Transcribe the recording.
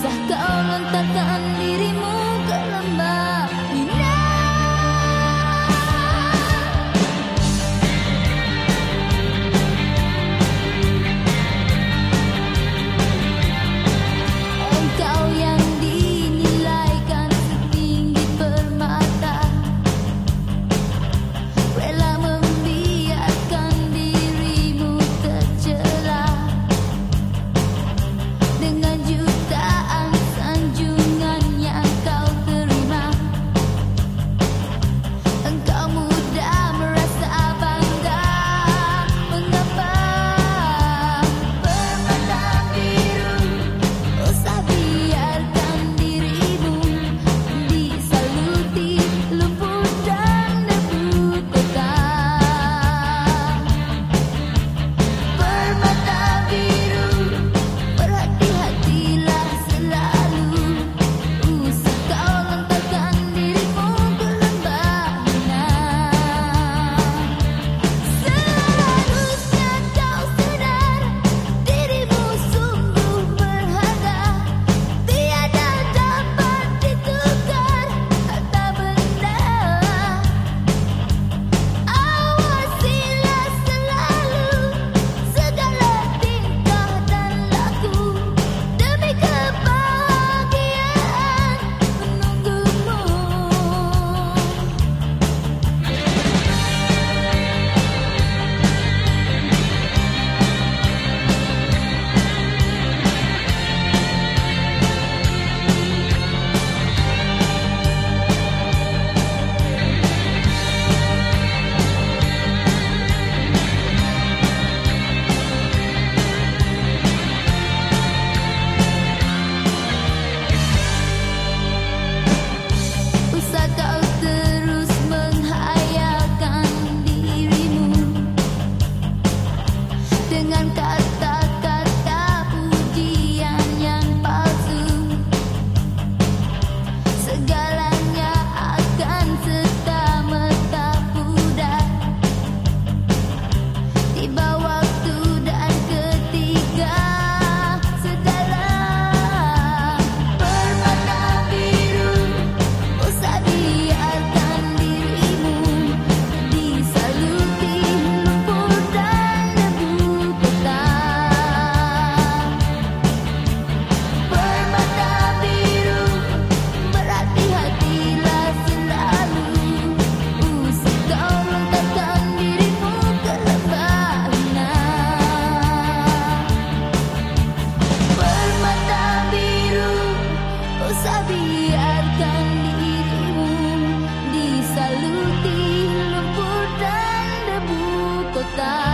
Bisakah kau lontarkan dirimu. love.